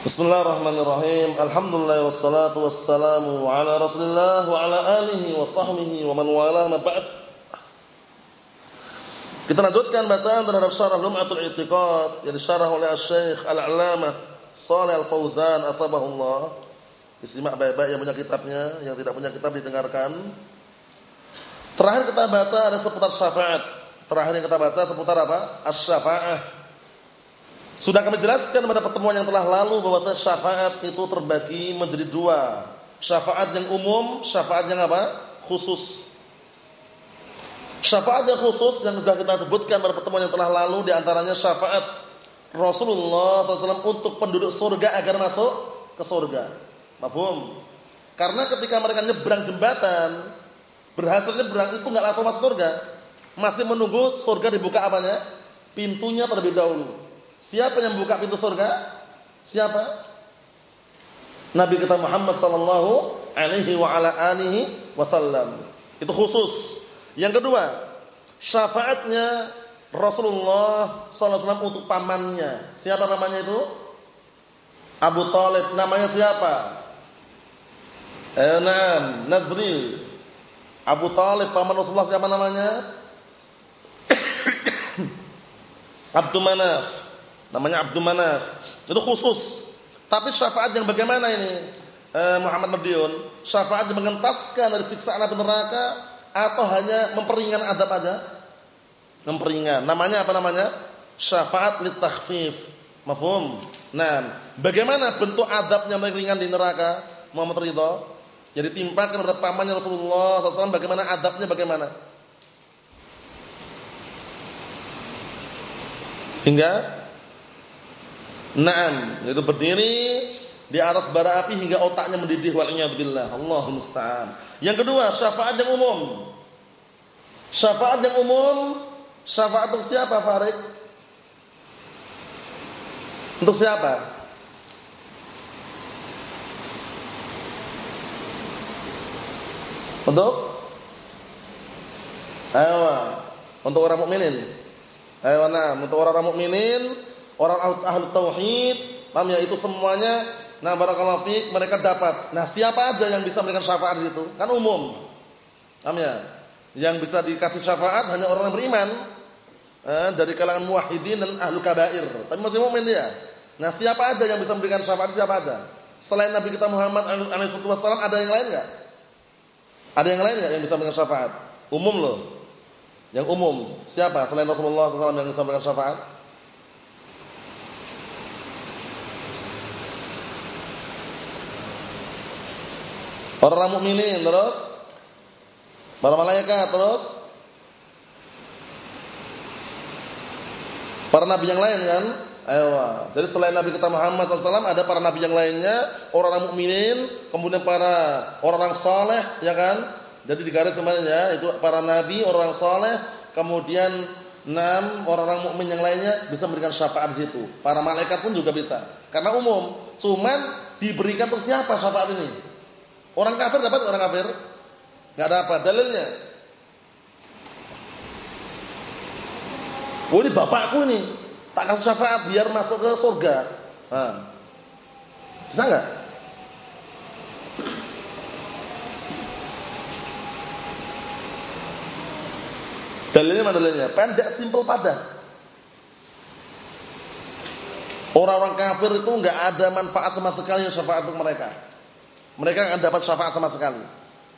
Bismillahirrahmanirrahim. Alhamdulillah wassalatu wassalamu ala Rasulillah wa ala alihi wa sahbihi wa man walah ma ba'd. Kita lanjutkan bacaan terhadap syarah Lum'atul I'tiqad yang disyarah oleh Syekh Al-'Allamah Shalih Al-Fauzan atsabahullah. Disimak baik-baik yang punya kitabnya, yang tidak punya kitab didengarkan. Terakhir kita baca ada seputar syafaat. Terakhir yang kita baca seputar apa? Asy-syafa'ah. Sudah kami jelaskan pada pertemuan yang telah lalu bahwa syafaat itu terbagi menjadi dua. Syafaat yang umum, syafaat yang apa? Khusus. Syafaat yang khusus yang sudah kita sebutkan pada pertemuan yang telah lalu di antaranya syafaat Rasulullah SAW untuk penduduk surga agar masuk ke surga. Mafhum? Karena ketika mereka nyebrang jembatan, berhasil nyebrang itu nggak langsung masuk surga. Masih menunggu surga dibuka apanya? Pintunya terlebih dahulu. Siapa yang buka pintu surga? Siapa? Nabi kita Muhammad sallallahu alaihi wa ala alihi wasallam. Itu khusus. Yang kedua, syafaatnya Rasulullah sallallahu alaihi wasallam untuk pamannya. Siapa namanya itu? Abu Talib. Namanya siapa? Enam, Nazril. Abu Talib paman Rasulullah siapa namanya? Abdul Manaf. Namanya Abdul Manaf. Itu khusus. Tapi syafaat yang bagaimana ini? Eh, Muhammad Madiun, syafaat yang mengentaskan dari siksaan api neraka atau hanya memperingan adab aja? Memperingan. Namanya apa namanya? Syafaat li takhfif. Mafhum? Nah, bagaimana bentuk adabnya yang ringan di neraka? Muhammad Ridho yang ditimpakan oleh pamannya Rasulullah SAW bagaimana adabnya bagaimana? Hingga Naam, itu berdiri di atas bara api hingga otaknya mendidih wal billah. Allahumma musta'an. Yang kedua, syafaat yang umum. Syafaat yang umum, syafaat untuk siapa, Farid? Untuk siapa? Untuk Ayo, untuk orang mukminin. Ayo, nah, untuk orang-orang mukminin orang ahli tauhid, paham ya itu semuanya nah barakallahu fiik mereka dapat. Nah, siapa aja yang bisa memberikan syafaat di situ? Kan umum. Paham ya? Yang bisa dikasih syafaat hanya orang yang beriman. Eh, dari kalangan muwahhidin dan ahlu kabair. Tapi masih mukmin dia. Nah, siapa aja yang bisa memberikan syafaat siapa aja? Selain Nabi kita Muhammad alaihi wasallam ada yang lain enggak? Ada yang lain enggak yang bisa memberikan syafaat? Umum loh. Yang umum. Siapa selain Rasulullah SAW yang bisa memberikan syafaat? Orang mukminin terus para malaikat terus para nabi yang lain kan? Ayo. Jadi selain Nabi kita Muhammad SAW ada para nabi yang lainnya, orang-orang mukminin, kemudian para orang-orang saleh, ya kan? Jadi di garis semuanya itu para nabi, orang saleh, kemudian enam orang-orang mukmin yang lainnya bisa memberikan syafaat di situ. Para malaikat pun juga bisa. Karena umum. Cuman diberikan siapa syafaat ini? Orang kafir dapat orang kafir? Enggak dapat. Dalilnya? Oh ini bapakku ini. Tak kasih syafaat biar masuk ke surga. Nah. Bisa enggak? Dalilnya mana dalilnya? Pendek, simpel, padat. Orang-orang kafir itu enggak ada manfaat sama sekali syafaat untuk mereka. Mereka akan dapat syafaat sama sekali.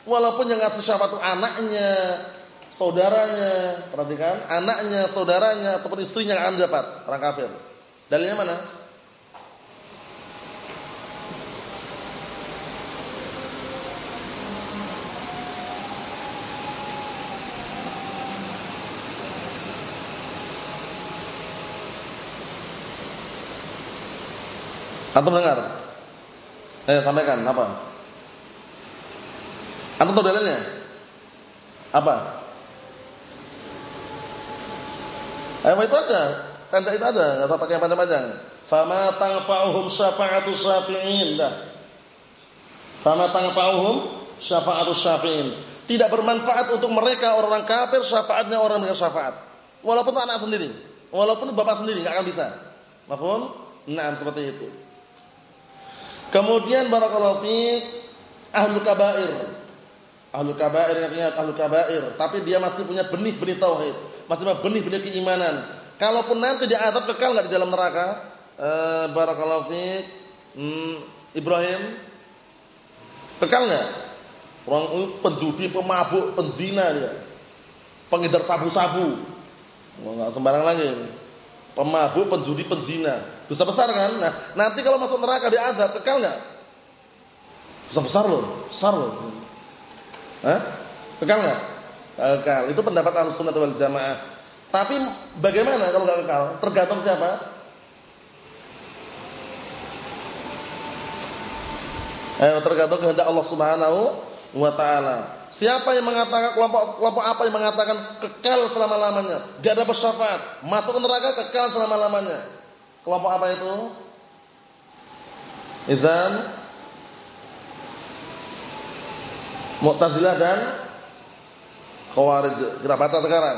Walaupun yang ngasih syafaat itu anaknya, saudaranya, perhatikan, anaknya, saudaranya ataupun istrinya akan dapat orang kafir. Dalilnya mana? Antum dengar? Eh, sampaikan apa? Antum tahu dalilnya? Apa? Ayo itu aja. Tanda itu aja, enggak usah pakai panjang-panjang. Fama tanfa'uhum syafa'atu syafi'in. Dah. Fama tanfa'uhum syafa'atu syafi'in. Tidak bermanfaat untuk mereka orang-orang kafir syafaatnya orang dengan syafaat. Walaupun anak sendiri, walaupun bapak sendiri enggak akan bisa. Mafhum? Nah, seperti itu. Kemudian barakallahu fiik ahlul kabair. Ahlul kabair artinya ahlul kabair, tapi dia masih punya benih-benih tauhid, masih punya benih-benih keimanan. Kalaupun nanti diadab kekal enggak di dalam neraka? Eh barakallahu fiik. Hmm, Ibrahim kekal enggak? Orang penjudi, pemabuk, penzina dia. Pengedar sabu-sabu. Enggak sembarang lagi. Pemabuk, penjudi, penzina. Dosa besar kan? Nah, nanti kalau masuk neraka diadab kekal enggak? Dosa besar loh, besar loh. Hah? Kekal enggak? Kekal. Itu pendapat Ahlussunnah wal Jamaah. Tapi bagaimana kalau enggak kekal? Tergantung siapa? Eh, tergantung kehendak Allah Subhanahu wa taala. Siapa yang mengatakan kelompok kelompok apa yang mengatakan kekal selama-lamanya, enggak ada syafaat, masuk neraka kekal selama-lamanya? Kelompok apa itu? Izan Mu'tazilah dan Khawarij. Kita baca sekarang.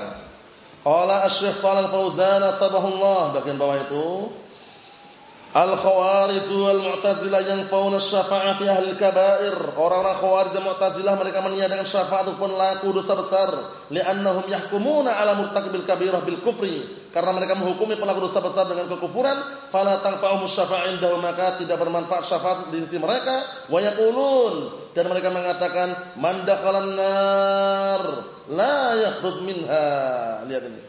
Qala Asy-Syaikh Shalal Fauzan atabahullah bagian bawah itu Al-Khawarij wal Mu'tazilah yang fauna syafaat fi ahli kabair. Orang-orang Khawarij dan Mu'tazilah mereka meniadakan syafaat ataupun laku dosa besar, li'annahum yahkumuna 'ala murtakibil kabirah bil kufri. Karena mereka menghukumi pelaku dosa besar dengan kekufuran, fala tanfa'uhum syafa'in indahu maka tidak bermanfaat syafaat di sisi mereka. Wa yaqulun dan mereka mengatakan man dakhalan nar la yakhruj minha. Lihat ini.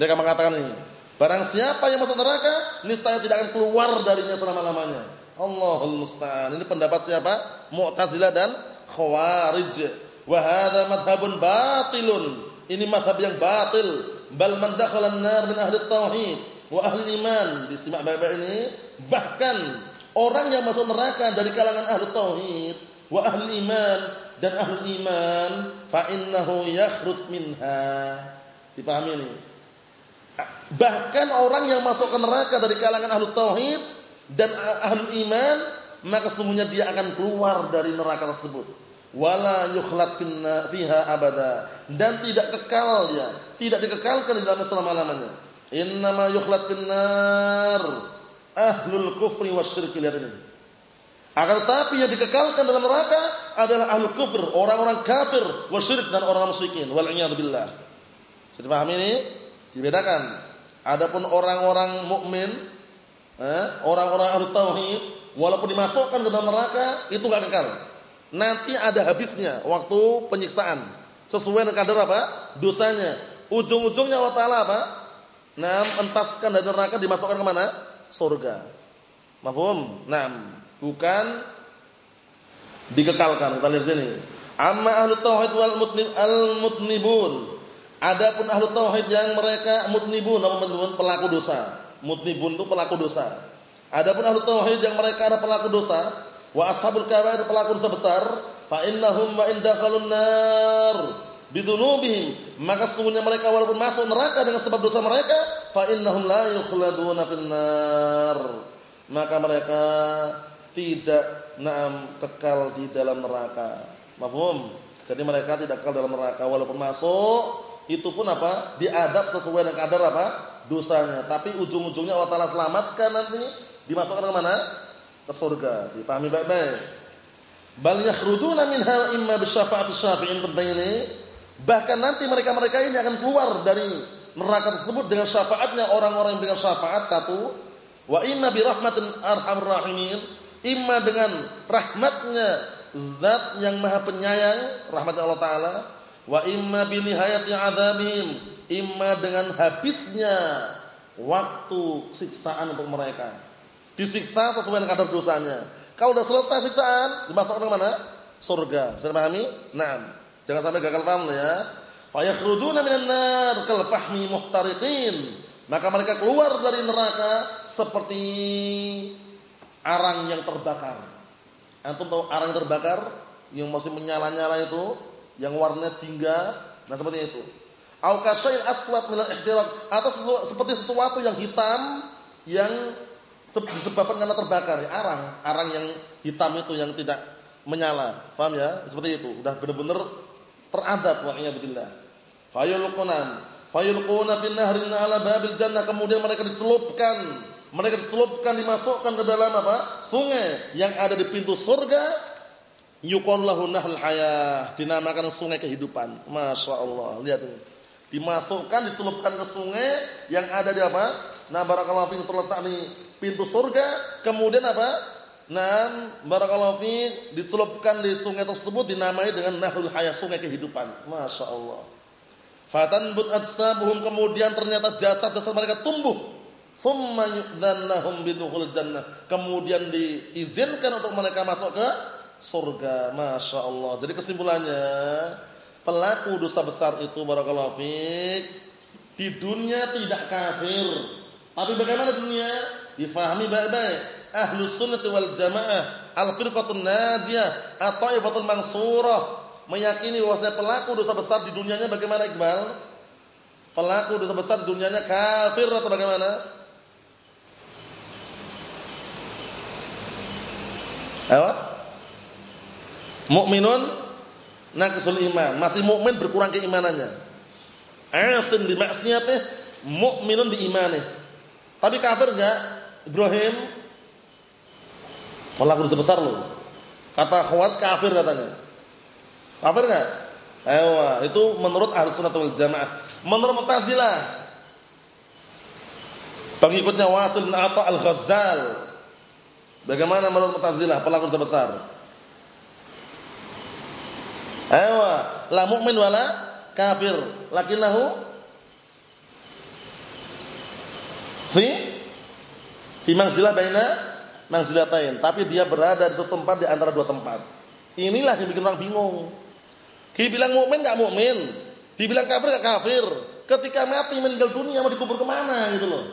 Mereka mengatakan ini. Barang siapa yang masuk neraka, niscaya tidak akan keluar darinya selama-lamanya. Allahul musta'an. Ini pendapat siapa? Mu'tazilah dan Khawarij. Wa hadza batilun. Ini madhab yang batil. Bal man dakhala an-nar min ahli tauhid wa ahli iman. Disimak baik-baik ini. Bahkan orang yang masuk neraka dari kalangan ahli tauhid wa ahli iman dan ahli iman fa innahu yakhruj minha. Dipahami ini? Bahkan orang yang masuk ke neraka dari kalangan ahlu tauhid dan ahlu iman, maka semuanya dia akan keluar dari neraka tersebut. Wala yukhlad fiha abada dan tidak kekal dia, tidak dikekalkan di dalam selama-lamanya. Innama yukhlad finnar ahlul kufri wasyirki lihat ini. Akan tetapi yang dikekalkan dalam neraka adalah ahlu kufur, orang-orang kafir, wasyirik dan orang musyrikin. Wal billah. Sudah paham ini? Dibedakan. Adapun orang-orang mukmin, eh, orang-orang ahli tauhid, walaupun dimasukkan ke dalam neraka, itu enggak kekal. Nanti ada habisnya waktu penyiksaan. Sesuai dengan kadar apa? Dosanya. Ujung-ujungnya Allah Taala apa? Nah, entaskan dari neraka dimasukkan ke mana? Surga. Mahfum? Nah, bukan dikekalkan. Kita lihat sini. Amma ahli tauhid wal mutnib al mutnibun Adapun ahlu tauhid yang mereka mutnibun, apa mutnibun? Pelaku dosa. Mutnibun itu pelaku dosa. Adapun ahlu tauhid yang mereka ada pelaku dosa, wa ashabul kabair pelaku dosa besar, fa innahum wa in dakhalun nar bidunubihim, maka sesungguhnya mereka walaupun masuk neraka dengan sebab dosa mereka, fa innahum la yukhladuna finnar. Maka mereka tidak naam kekal di dalam neraka. Mafhum? Jadi mereka tidak kekal dalam neraka walaupun masuk itu pun apa? Diadab sesuai dengan kadar apa? dosanya. Tapi ujung-ujungnya Allah Taala selamatkan nanti dimasukkan ke mana? Ke surga. Dipahami baik-baik. Bal yakhrujuna minha imma bisyafa'ati syafi'in penting ini. Bahkan nanti mereka-mereka ini akan keluar dari neraka tersebut dengan syafaatnya orang-orang yang dengan syafaat satu, wa imma bi rahmatin arhamar rahimin, imma dengan rahmatnya zat yang maha penyayang, rahmat Allah taala, wa imma bi nihayati adzabihim imma dengan habisnya waktu siksaan untuk mereka disiksa sesuai dengan kadar dosanya. Kalau sudah selesai siksaan dimasukkan ke mana? Surga. Bisa dipahami? Nah jangan sampai gagal paham ya. Fa yakhrujuna minan nar kal fahmi muhtariqin. Maka mereka keluar dari neraka seperti arang yang terbakar. Antum tahu arang yang terbakar? Yang masih menyala-nyala itu? Yang warnanya jingga? Dan seperti itu. Au kasya'il aswad min al-ihtiraq atau seperti sesuatu yang hitam yang disebabkan karena terbakar, ya, arang, arang yang hitam itu yang tidak menyala. Paham ya? Seperti itu. Udah benar-benar teradab wa'iyya billah. Fayulquna fayulquna fin nahrin ala babil jannah kemudian mereka dicelupkan mereka dicelupkan dimasukkan ke dalam apa? sungai yang ada di pintu surga yuqallahu nahl hayah dinamakan sungai kehidupan. Masya Allah. Lihat ini. Dimasukkan dicelupkan ke sungai yang ada di apa? Nah, barakallahu fiik terletak di pintu surga, kemudian apa? Nah, barakallahu fiik dicelupkan di sungai tersebut dinamai dengan nahrul hayah, sungai kehidupan. Masya Allah. Fatan but adsabuhum kemudian ternyata jasad-jasad mereka tumbuh Thumma yu'dzannahum bidukhul jannah. Kemudian diizinkan untuk mereka masuk ke surga. Masya Allah. Jadi kesimpulannya, pelaku dosa besar itu barakallahu fiik di dunia tidak kafir. Tapi bagaimana dunia? Difahami baik-baik. Ahlus sunnah wal jamaah, al-firqatun nadiyah, atau ibatul mansurah meyakini bahwasanya pelaku dosa besar di dunianya bagaimana Iqbal? Pelaku dosa besar di dunianya kafir atau bagaimana? Apa? Mukminun naqisul iman, masih mukmin berkurang keimanannya. Asin bi maksiatih, mukminun bi imanih. Tapi kafir enggak? Ibrahim pelaku dosa besar loh. Kata khawat kafir katanya. Kafir enggak? Ewa, itu menurut Ahlussunnah wal Jamaah. Menurut Mu'tazilah pengikutnya Wasil bin Atha al-Ghazzal Bagaimana menurut Mu'tazilah pelaku dosa besar? Ayo, la mu'min wala kafir, lakinnahu fi fi manzilah baina manzilatain, tapi dia berada di satu tempat di antara dua tempat. Inilah yang bikin orang bingung. Dibilang mukmin enggak mukmin, dibilang kafir enggak kafir. Ketika mati meninggal dunia mau dikubur ke mana gitu loh.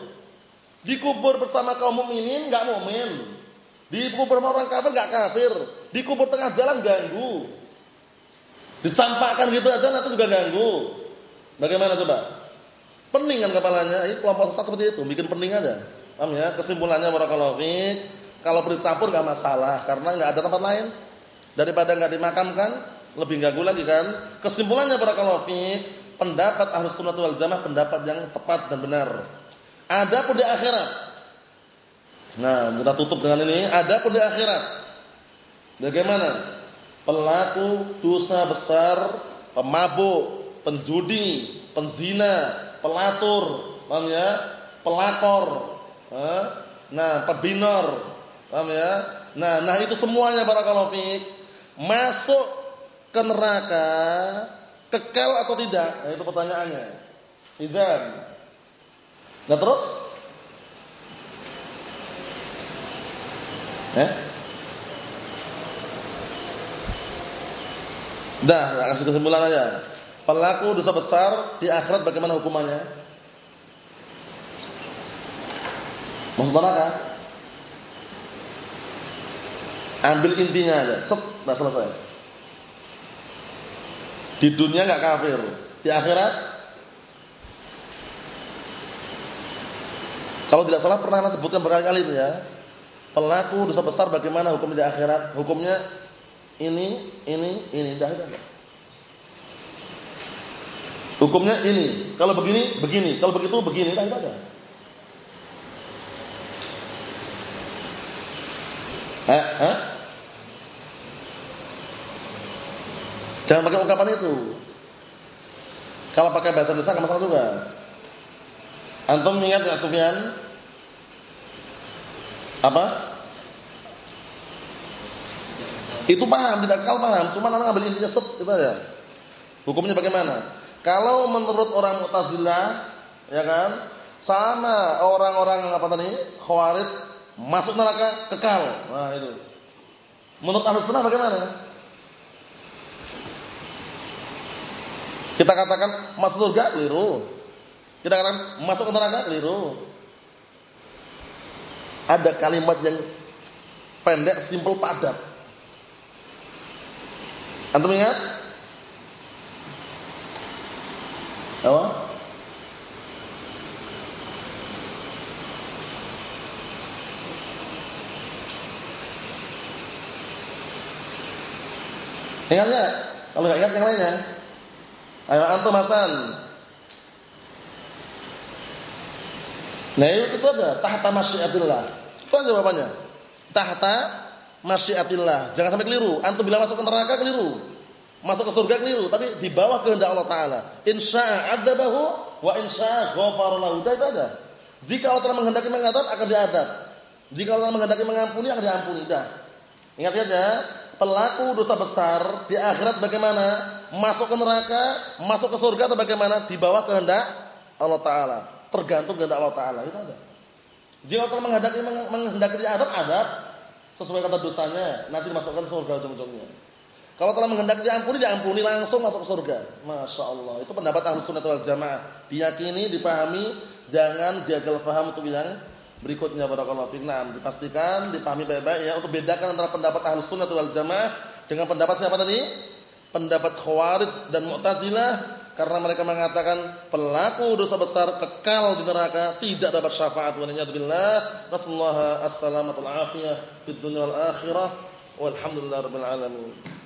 Dikubur bersama kaum mukminin enggak mukmin. Dikubur sama orang kafir enggak kafir. Dikubur tengah jalan ganggu. Dicampakkan gitu aja nanti juga ganggu. Bagaimana coba? Pening kan kepalanya. Ini kelompok sesat seperti itu, bikin pening aja. Paham ya? Kesimpulannya barakallahu fiik, kalau bercampur enggak masalah karena enggak ada tempat lain. Daripada enggak dimakamkan, lebih ganggu lagi kan? Kesimpulannya barakallahu fiik, pendapat Ahlus Sunnah wal Jamaah pendapat yang tepat dan benar. Adapun di akhirat Nah, kita tutup dengan ini. Ada pun di akhirat. Bagaimana? Pelaku dosa besar, pemabuk, penjudi, penzina, pelacur, paham ya? Pelakor. Nah, pebinor. Paham ya? Nah, nah itu semuanya barakallahu fiik masuk ke neraka kekal atau tidak? Nah, itu pertanyaannya. Izan. Nah, terus Eh? Dah, kasih kesimpulan aja. Pelaku dosa besar di akhirat bagaimana hukumannya? Masuk neraka? Ambil intinya aja, set, dah selesai. Di dunia enggak kafir, di akhirat Kalau tidak salah pernah sebutkan berkali-kali itu ya pelaku dosa besar bagaimana hukum di akhirat? Hukumnya ini, ini, ini, dah dah. Hukumnya ini. Kalau begini, begini. Kalau begitu, begini. Dah, dah, dah. Eh, eh? Jangan pakai ungkapan itu. Kalau pakai bahasa desa enggak masalah juga. Antum ingat enggak Sufyan? Apa? Itu paham, tidak kekal paham. Cuma orang ambil intinya set itu aja. Hukumnya bagaimana? Kalau menurut orang Mu'tazilah, ya kan? Sama orang-orang apa tadi? Khawarij masuk neraka kekal. Nah, itu. Menurut Ahlus Sunnah bagaimana? Kita katakan masuk surga keliru. Kita katakan masuk neraka keliru ada kalimat yang pendek, simpel, padat. Antum ingat? Apa? Ingat enggak? Kalau enggak ingat yang lainnya. Ayo antum Hasan. Nah, itu ada tahta masyiatillah. Itu aja bapaknya. Tahta masyiatillah. Jangan sampai keliru. Antum bilang masuk ke neraka keliru. Masuk ke surga keliru, tapi di bawah kehendak Allah taala. Insya'a adzabahu wa insya'a ghafara lahu. Itu ada. Jika Allah telah menghendaki mengadab akan diadab. Jika Allah telah menghendaki mengampuni akan diampuni. Dah. Ingat saja, pelaku dosa besar di akhirat bagaimana? Masuk ke neraka, masuk ke surga atau bagaimana? Di bawah kehendak Allah taala. Tergantung kehendak Allah taala. Itu ada. Jika Allah telah menghendaki menghendaki diadab, adab sesuai kata dosanya, nanti dimasukkan surga ujung-ujungnya. Kalau telah menghendaki diampuni, diampuni langsung masuk ke surga. Masya Allah. Itu pendapat ahlu sunnah wal jamaah. Diyakini, dipahami, jangan gagal paham untuk yang berikutnya. Barakallahu fiqnam. Dipastikan, dipahami baik-baik ya. Untuk bedakan antara pendapat ahlu sunnah wal jamaah dengan pendapat siapa tadi? Pendapat khawarij dan mu'tazilah. Karena mereka mengatakan pelaku dosa besar kekal di neraka tidak dapat syafaat. Wa niyadbillah. Rasulullah as-salamatul afiyah. Fid dunya wal akhirah. Walhamdulillah rabbil alamin.